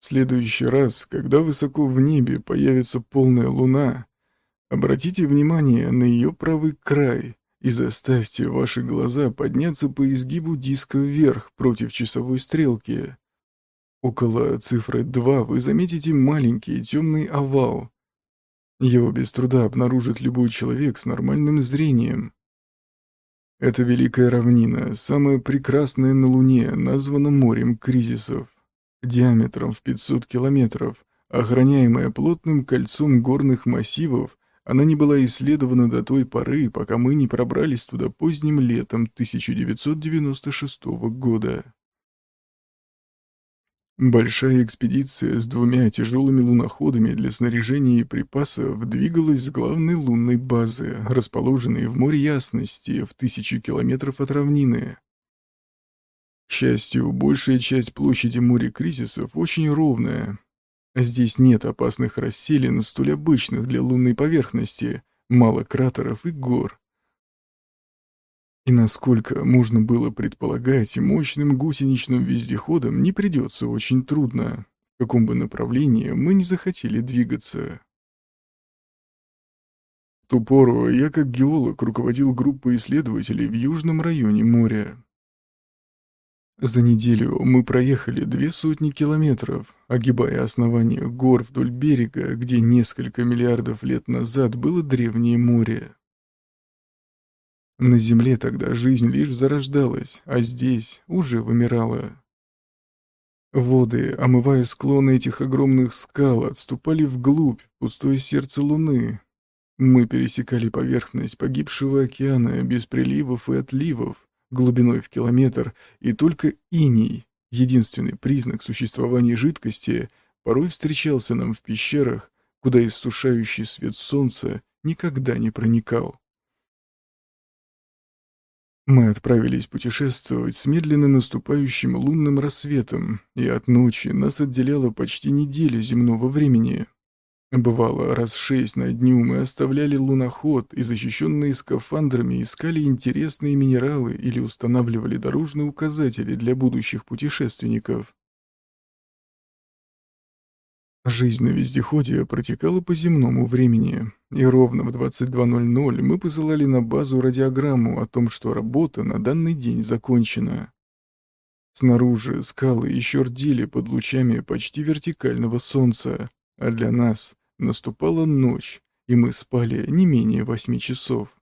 Следующий раз, когда высоко в небе появится полная луна, обратите внимание на ее правый край и заставьте ваши глаза подняться по изгибу диска вверх против часовой стрелки. Около цифры 2 вы заметите маленький темный овал. Его без труда обнаружит любой человек с нормальным зрением. Это великая равнина, самая прекрасная на Луне, названа морем кризисов диаметром в 500 километров, охраняемая плотным кольцом горных массивов, она не была исследована до той поры, пока мы не пробрались туда поздним летом 1996 года. Большая экспедиция с двумя тяжелыми луноходами для снаряжения и припасов двигалась с главной лунной базы, расположенной в море ясности в тысячи километров от равнины. К счастью, большая часть площади моря кризисов очень ровная. Здесь нет опасных расселин, столь обычных для лунной поверхности, мало кратеров и гор. И насколько можно было предполагать, мощным гусеничным вездеходам не придется очень трудно, в каком бы направлении мы не захотели двигаться. В ту пору я как геолог руководил группой исследователей в южном районе моря. За неделю мы проехали две сотни километров, огибая основание гор вдоль берега, где несколько миллиардов лет назад было древнее море. На Земле тогда жизнь лишь зарождалась, а здесь уже вымирала. Воды, омывая склоны этих огромных скал, отступали вглубь, в пустое сердце Луны. Мы пересекали поверхность погибшего океана без приливов и отливов, глубиной в километр, и только иней, единственный признак существования жидкости, порой встречался нам в пещерах, куда иссушающий свет солнца никогда не проникал. Мы отправились путешествовать с медленно наступающим лунным рассветом, и от ночи нас отделяла почти неделя земного времени. Бывало, раз шесть на дню мы оставляли луноход и, защищенные скафандрами, искали интересные минералы или устанавливали дорожные указатели для будущих путешественников. Жизнь на вездеходе протекала по земному времени, и ровно в 22.00 мы посылали на базу радиограмму о том, что работа на данный день закончена. Снаружи скалы еще рдили под лучами почти вертикального солнца, а для нас Наступала ночь, и мы спали не менее восьми часов.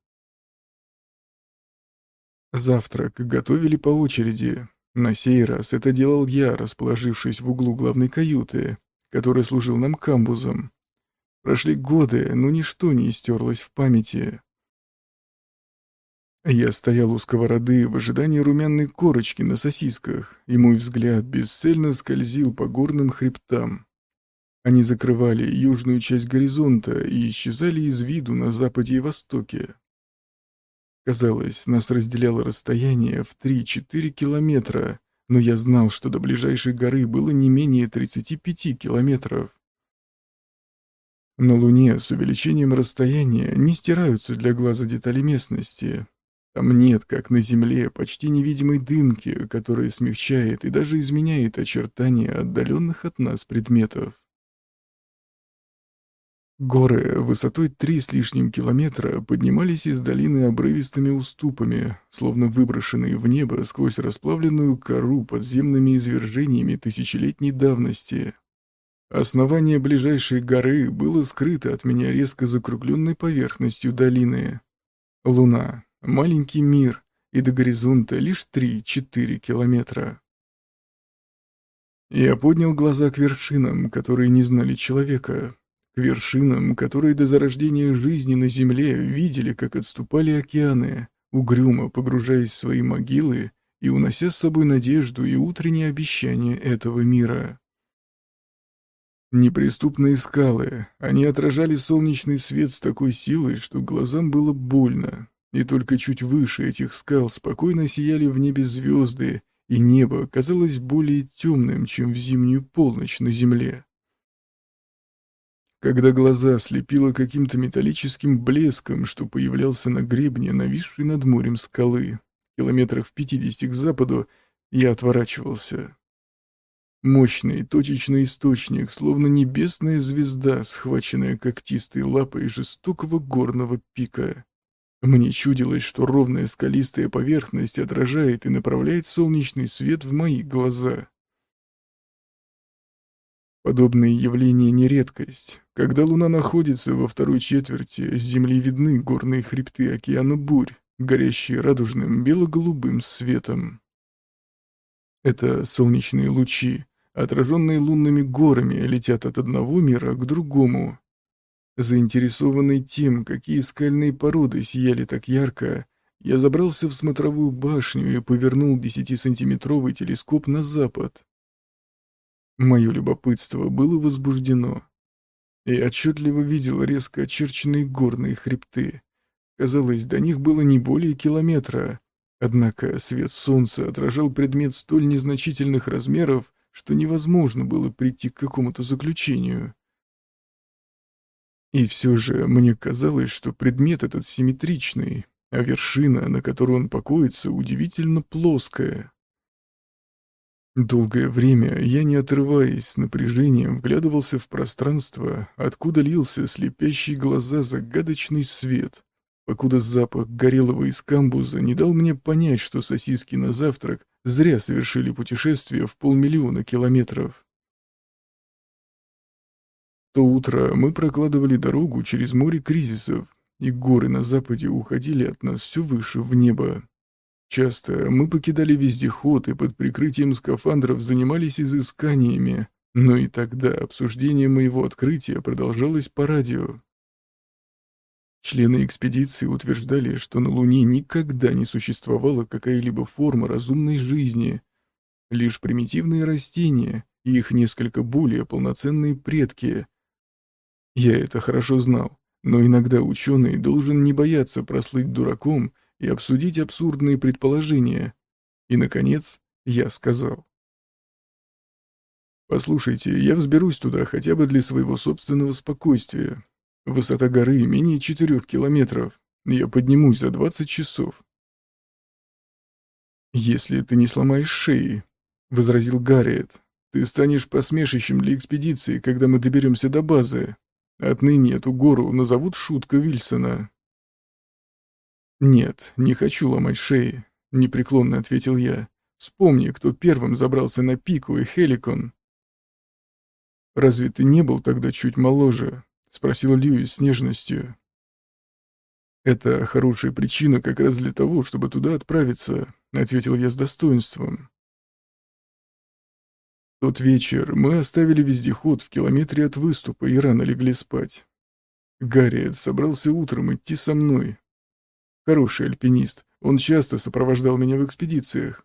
Завтрак готовили по очереди. На сей раз это делал я, расположившись в углу главной каюты, который служил нам камбузом. Прошли годы, но ничто не стерлось в памяти. Я стоял у сковороды в ожидании румяной корочки на сосисках, и мой взгляд бесцельно скользил по горным хребтам. Они закрывали южную часть горизонта и исчезали из виду на западе и востоке. Казалось, нас разделяло расстояние в 3-4 километра, но я знал, что до ближайшей горы было не менее 35 километров. На Луне с увеличением расстояния не стираются для глаза детали местности. Там нет, как на Земле, почти невидимой дымки, которая смягчает и даже изменяет очертания отдаленных от нас предметов. Горы высотой три с лишним километра поднимались из долины обрывистыми уступами, словно выброшенные в небо сквозь расплавленную кору подземными извержениями тысячелетней давности. Основание ближайшей горы было скрыто от меня резко закругленной поверхностью долины. Луна, маленький мир, и до горизонта лишь три-четыре километра. Я поднял глаза к вершинам, которые не знали человека, к вершинам, которые до зарождения жизни на Земле видели, как отступали океаны, угрюмо погружаясь в свои могилы и унося с собой надежду и утренние обещания этого мира. Неприступные скалы, они отражали солнечный свет с такой силой, что глазам было больно, и только чуть выше этих скал спокойно сияли в небе звезды, и небо казалось более темным, чем в зимнюю полночь на земле. Когда глаза слепило каким-то металлическим блеском, что появлялся на гребне, нависшей над морем скалы, километрах в пятидесяти к западу, я отворачивался. Мощный, точечный источник, словно небесная звезда, схваченная когтистой лапой жестокого горного пика. Мне чудилось, что ровная скалистая поверхность отражает и направляет солнечный свет в мои глаза. Подобные явления не редкость. Когда Луна находится во второй четверти, с Земли видны горные хребты океана бурь, горящие радужным бело-голубым светом. Это солнечные лучи, отраженные лунными горами, летят от одного мира к другому. Заинтересованный тем, какие скальные породы сияли так ярко, я забрался в смотровую башню и повернул десятисантиметровый телескоп на запад. Мое любопытство было возбуждено. Я отчетливо видел резко очерченные горные хребты. Казалось, до них было не более километра. Однако свет солнца отражал предмет столь незначительных размеров, что невозможно было прийти к какому-то заключению. И все же мне казалось, что предмет этот симметричный, а вершина, на которой он покоится, удивительно плоская. Долгое время я, не отрываясь с напряжением, вглядывался в пространство, откуда лился слепящий глаза загадочный свет, покуда запах горелого из камбуза не дал мне понять, что сосиски на завтрак зря совершили путешествие в полмиллиона километров. То утро мы прокладывали дорогу через море кризисов, и горы на западе уходили от нас все выше в небо. Часто мы покидали вездеход и под прикрытием скафандров занимались изысканиями, но и тогда обсуждение моего открытия продолжалось по радио. Члены экспедиции утверждали, что на Луне никогда не существовала какая-либо форма разумной жизни, лишь примитивные растения и их несколько более полноценные предки. Я это хорошо знал, но иногда ученый должен не бояться прослыть дураком и обсудить абсурдные предположения. И, наконец, я сказал. «Послушайте, я взберусь туда хотя бы для своего собственного спокойствия. Высота горы менее четырех километров. Я поднимусь за двадцать часов». «Если ты не сломаешь шеи», — возразил Гарриет, — «ты станешь посмешищем для экспедиции, когда мы доберемся до базы. Отныне эту гору назовут Шутка Вильсона». «Нет, не хочу ломать шеи», — непреклонно ответил я. «Вспомни, кто первым забрался на пику и Хеликон». «Разве ты не был тогда чуть моложе?» — спросил Льюис с нежностью. «Это хорошая причина как раз для того, чтобы туда отправиться», — ответил я с достоинством. Тот вечер мы оставили вездеход в километре от выступа и рано легли спать. Гарриет собрался утром идти со мной, Хороший альпинист. Он часто сопровождал меня в экспедициях.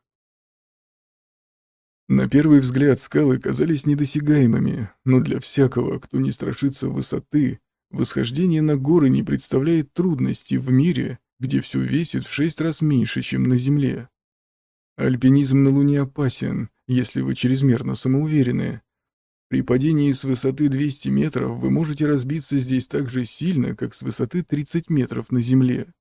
На первый взгляд скалы казались недосягаемыми, но для всякого, кто не страшится высоты, восхождение на горы не представляет трудности в мире, где все весит в шесть раз меньше, чем на Земле. Альпинизм на Луне опасен, если вы чрезмерно самоуверены. При падении с высоты 200 метров вы можете разбиться здесь так же сильно, как с высоты 30 метров на Земле.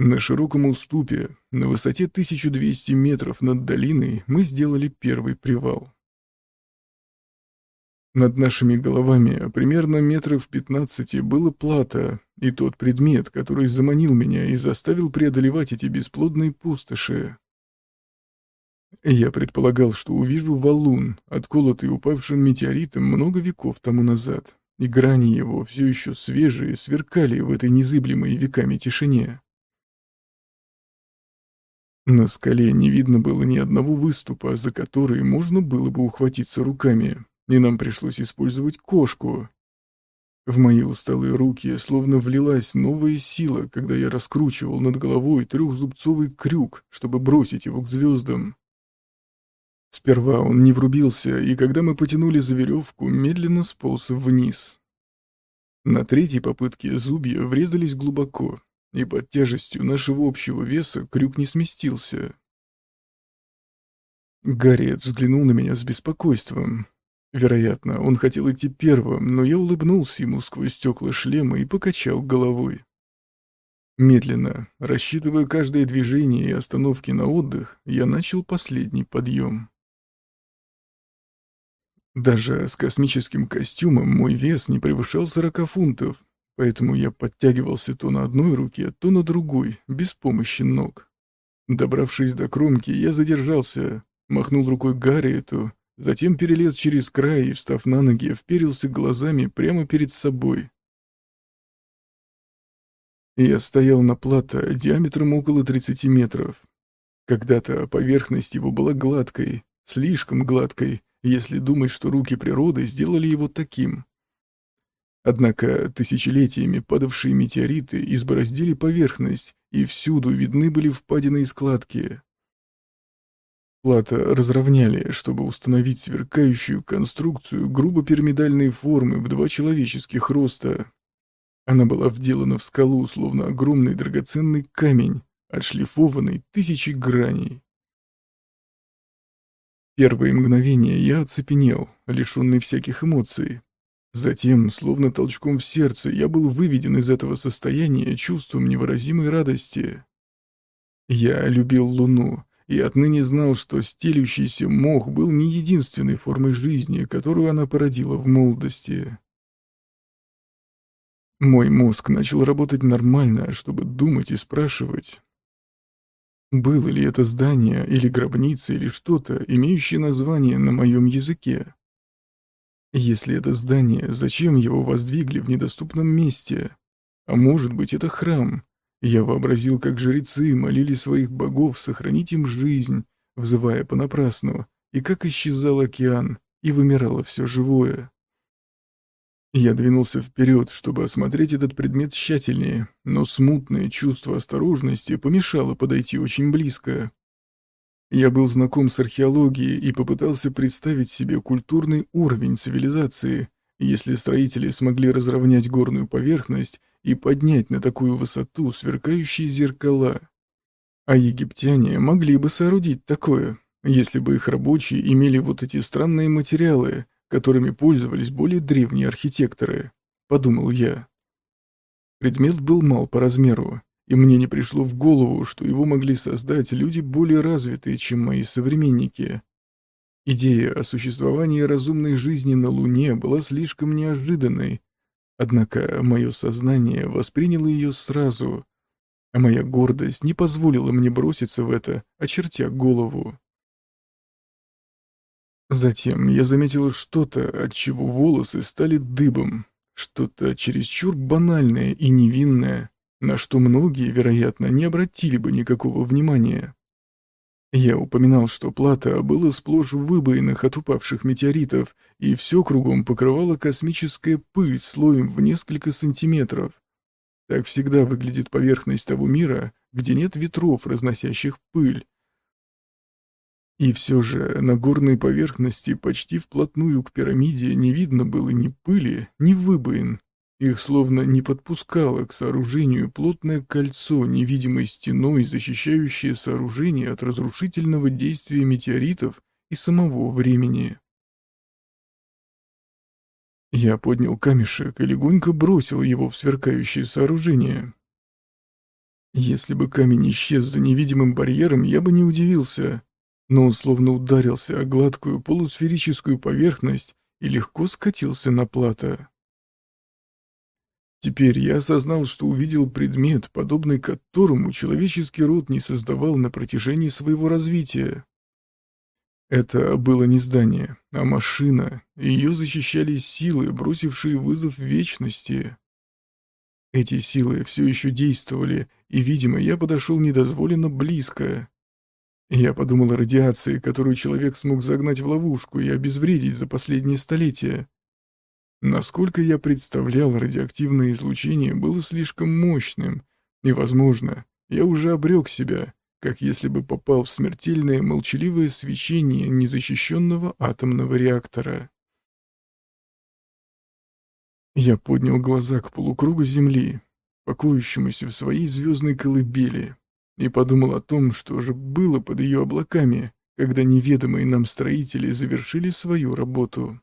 На широком уступе, на высоте 1200 метров над долиной, мы сделали первый привал. Над нашими головами, примерно метров 15, было плато, и тот предмет, который заманил меня и заставил преодолевать эти бесплодные пустоши. Я предполагал, что увижу валун, отколотый упавшим метеоритом много веков тому назад, и грани его, все еще свежие, сверкали в этой незыблемой веками тишине. На скале не видно было ни одного выступа, за который можно было бы ухватиться руками, и нам пришлось использовать кошку. В мои усталые руки словно влилась новая сила, когда я раскручивал над головой трехзубцовый крюк, чтобы бросить его к звездам. Сперва он не врубился, и когда мы потянули за веревку, медленно сполз вниз. На третьей попытке зубья врезались глубоко, и под тяжестью нашего общего веса крюк не сместился. Гарриет взглянул на меня с беспокойством. Вероятно, он хотел идти первым, но я улыбнулся ему сквозь стекла шлема и покачал головой. Медленно, рассчитывая каждое движение и остановки на отдых, я начал последний подъем. Даже с космическим костюмом мой вес не превышал 40 фунтов, поэтому я подтягивался то на одной руке, то на другой, без помощи ног. Добравшись до кромки, я задержался, махнул рукой Гарриету, затем перелез через край и, встав на ноги, вперился глазами прямо перед собой. Я стоял на плато диаметром около 30 метров. Когда-то поверхность его была гладкой, слишком гладкой, если думать, что руки природы сделали его таким. Однако тысячелетиями падавшие метеориты избороздили поверхность, и всюду видны были впадины и складки. Плата разровняли, чтобы установить сверкающую конструкцию грубо пирамидальной формы в два человеческих роста. Она была вделана в скалу, словно огромный драгоценный камень, отшлифованный тысячи граней. Первые мгновения я оцепенел, лишенный всяких эмоций. Затем, словно толчком в сердце, я был выведен из этого состояния чувством невыразимой радости. Я любил Луну и отныне знал, что стелющийся мох был не единственной формой жизни, которую она породила в молодости. Мой мозг начал работать нормально, чтобы думать и спрашивать. Было ли это здание или гробница или что-то, имеющее название на моем языке? Если это здание, зачем его воздвигли в недоступном месте? А может быть, это храм? Я вообразил, как жрецы молили своих богов сохранить им жизнь, взывая понапрасну, и как исчезал океан, и вымирало все живое. Я двинулся вперед, чтобы осмотреть этот предмет тщательнее, но смутное чувство осторожности помешало подойти очень близко. Я был знаком с археологией и попытался представить себе культурный уровень цивилизации, если строители смогли разровнять горную поверхность и поднять на такую высоту сверкающие зеркала. А египтяне могли бы соорудить такое, если бы их рабочие имели вот эти странные материалы — которыми пользовались более древние архитекторы, подумал я. Предмет был мал по размеру, и мне не пришло в голову, что его могли создать люди более развитые, чем мои современники. Идея о существовании разумной жизни на Луне была слишком неожиданной, однако мое сознание восприняло ее сразу, а моя гордость не позволила мне броситься в это, очертя голову. Затем я заметил что-то, от чего волосы стали дыбом, что-то чересчур банальное и невинное, на что многие, вероятно, не обратили бы никакого внимания. Я упоминал, что плата была сплошь в от упавших метеоритов, и все кругом покрывала космическая пыль слоем в несколько сантиметров. Так всегда выглядит поверхность того мира, где нет ветров, разносящих пыль, и все же на горной поверхности почти вплотную к пирамиде не видно было ни пыли, ни выбоин. Их словно не подпускало к сооружению плотное кольцо невидимой стеной, защищающее сооружение от разрушительного действия метеоритов и самого времени. Я поднял камешек и легонько бросил его в сверкающее сооружение. Если бы камень исчез за невидимым барьером, я бы не удивился но он словно ударился о гладкую полусферическую поверхность и легко скатился на плато. Теперь я осознал, что увидел предмет, подобный которому человеческий род не создавал на протяжении своего развития. Это было не здание, а машина, и ее защищали силы, бросившие вызов вечности. Эти силы все еще действовали, и, видимо, я подошел недозволенно близко. Я подумал о радиации, которую человек смог загнать в ловушку и обезвредить за последние столетия. Насколько я представлял, радиоактивное излучение было слишком мощным, и, возможно, я уже обрек себя, как если бы попал в смертельное молчаливое свечение незащищенного атомного реактора. Я поднял глаза к полукругу Земли, покоящемуся в своей звездной колыбели, и подумал о том, что же было под ее облаками, когда неведомые нам строители завершили свою работу.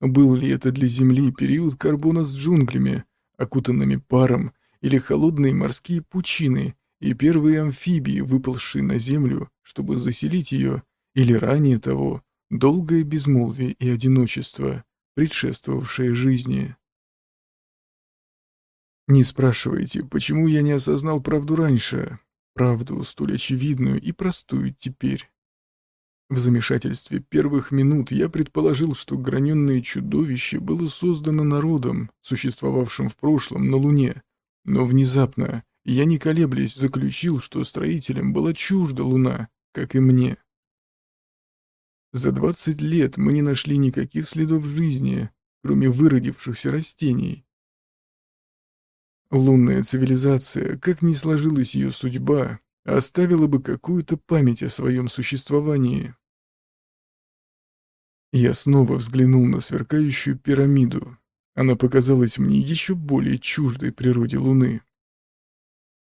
Был ли это для Земли период карбона с джунглями, окутанными паром, или холодные морские пучины и первые амфибии, выползшие на землю, чтобы заселить ее, или ранее того, долгое безмолвие и одиночество, предшествовавшее жизни. Не спрашивайте, почему я не осознал правду раньше, правду столь очевидную и простую теперь. В замешательстве первых минут я предположил, что граненное чудовище было создано народом, существовавшим в прошлом на Луне, но внезапно я, не колеблясь, заключил, что строителям была чужда Луна, как и мне. За двадцать лет мы не нашли никаких следов жизни, кроме выродившихся растений. Лунная цивилизация, как ни сложилась ее судьба, оставила бы какую-то память о своем существовании. Я снова взглянул на сверкающую пирамиду. Она показалась мне еще более чуждой природе Луны.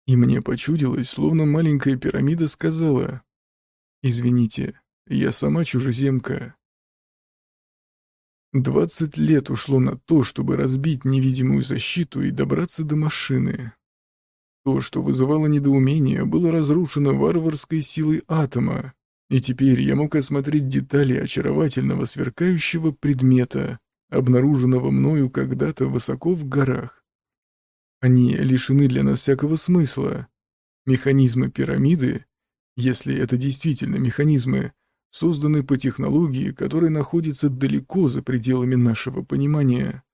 И мне почудилось, словно маленькая пирамида сказала, «Извините, я сама чужеземка». Двадцать лет ушло на то, чтобы разбить невидимую защиту и добраться до машины. То, что вызывало недоумение, было разрушено варварской силой атома, и теперь я мог осмотреть детали очаровательного сверкающего предмета, обнаруженного мною когда-то высоко в горах. Они лишены для нас всякого смысла. Механизмы пирамиды, если это действительно механизмы, созданы по технологии, которая находится далеко за пределами нашего понимания.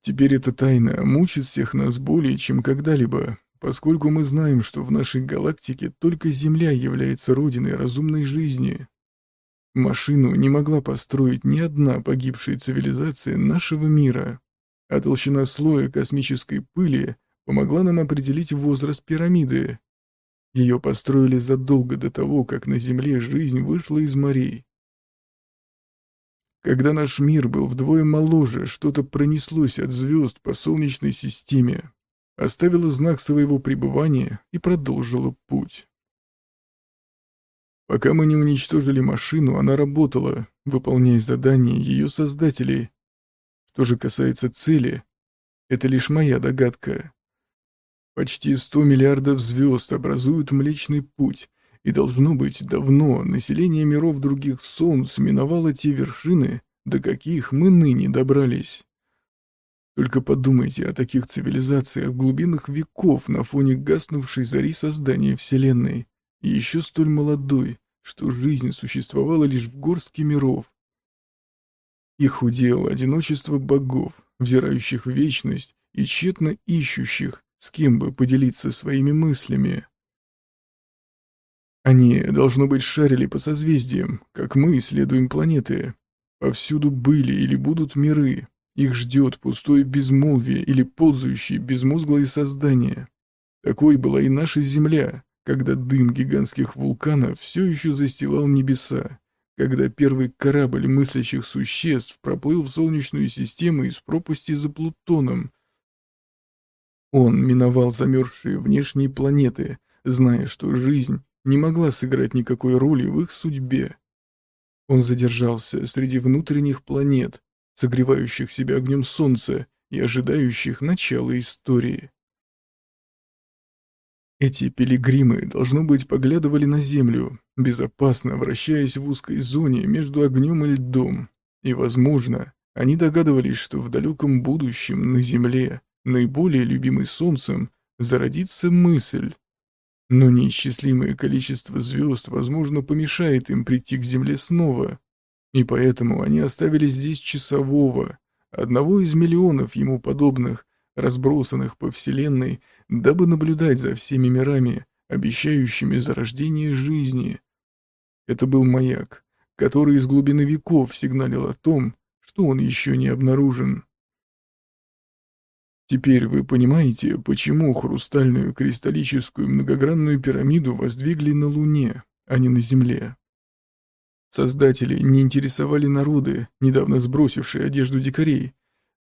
Теперь эта тайна мучит всех нас более, чем когда-либо, поскольку мы знаем, что в нашей галактике только Земля является родиной разумной жизни. Машину не могла построить ни одна погибшая цивилизация нашего мира, а толщина слоя космической пыли помогла нам определить возраст пирамиды, ее построили задолго до того, как на Земле жизнь вышла из морей. Когда наш мир был вдвое моложе, что-то пронеслось от звезд по Солнечной системе, оставило знак своего пребывания и продолжило путь. Пока мы не уничтожили машину, она работала, выполняя задания ее создателей. Что же касается цели, это лишь моя догадка. Почти 100 миллиардов звезд образуют Млечный Путь, и должно быть, давно население миров других солнц миновало те вершины, до каких мы ныне добрались. Только подумайте о таких цивилизациях в глубинах веков на фоне гаснувшей зари создания Вселенной, и еще столь молодой, что жизнь существовала лишь в горстке миров. Их удел одиночество богов, взирающих в вечность и тщетно ищущих, с кем бы поделиться своими мыслями. Они, должно быть, шарили по созвездиям, как мы исследуем планеты. Повсюду были или будут миры. Их ждет пустое безмолвие или ползающие безмозглые создания. Такой была и наша Земля, когда дым гигантских вулканов все еще застилал небеса, когда первый корабль мыслящих существ проплыл в Солнечную систему из пропасти за Плутоном, он миновал замерзшие внешние планеты, зная, что жизнь не могла сыграть никакой роли в их судьбе. Он задержался среди внутренних планет, согревающих себя огнем солнца и ожидающих начала истории. Эти пилигримы, должно быть, поглядывали на Землю, безопасно вращаясь в узкой зоне между огнем и льдом, и, возможно, они догадывались, что в далеком будущем на Земле наиболее любимый Солнцем, зародится мысль. Но неисчислимое количество звезд, возможно, помешает им прийти к Земле снова, и поэтому они оставили здесь часового, одного из миллионов ему подобных, разбросанных по Вселенной, дабы наблюдать за всеми мирами, обещающими зарождение жизни. Это был маяк, который из глубины веков сигналил о том, что он еще не обнаружен. Теперь вы понимаете, почему хрустальную кристаллическую многогранную пирамиду воздвигли на Луне, а не на Земле. Создатели не интересовали народы, недавно сбросившие одежду дикарей.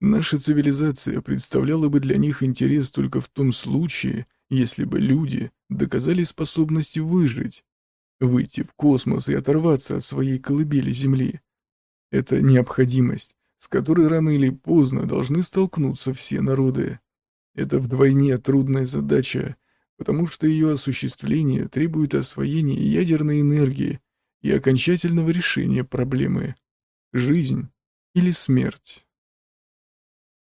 Наша цивилизация представляла бы для них интерес только в том случае, если бы люди доказали способность выжить, выйти в космос и оторваться от своей колыбели Земли. Это необходимость, с которой рано или поздно должны столкнуться все народы. Это вдвойне трудная задача, потому что ее осуществление требует освоения ядерной энергии и окончательного решения проблемы. Жизнь или смерть.